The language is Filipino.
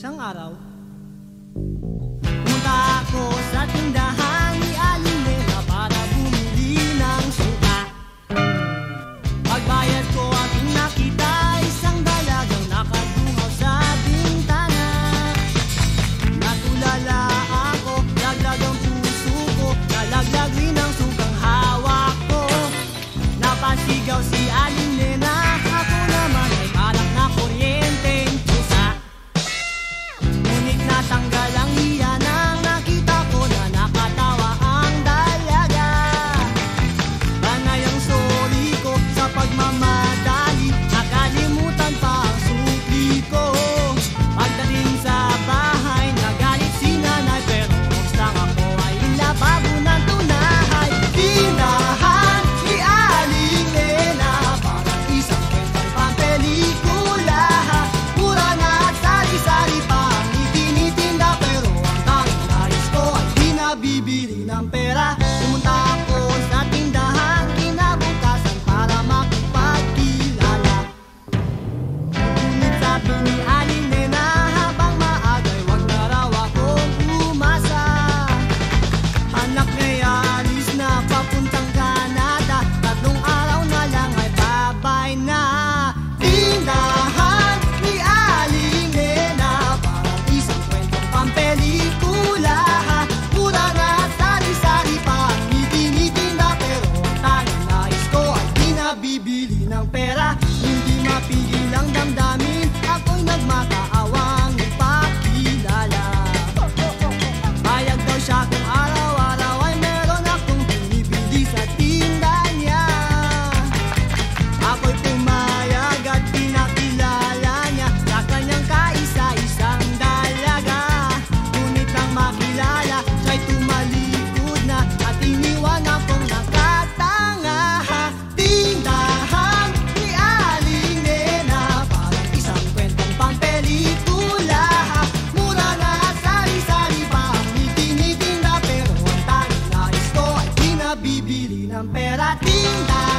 Isang araw, pumunta ako sa tindahan ni Aling Nena para bumili ng suka. Pagbayad ko at nakita isang dalagang nakadungaw sa bintana. Natulala ako, laglag ang puso ko, nalaglag rin ang sukang hawak ko. Napasigaw siya. linda.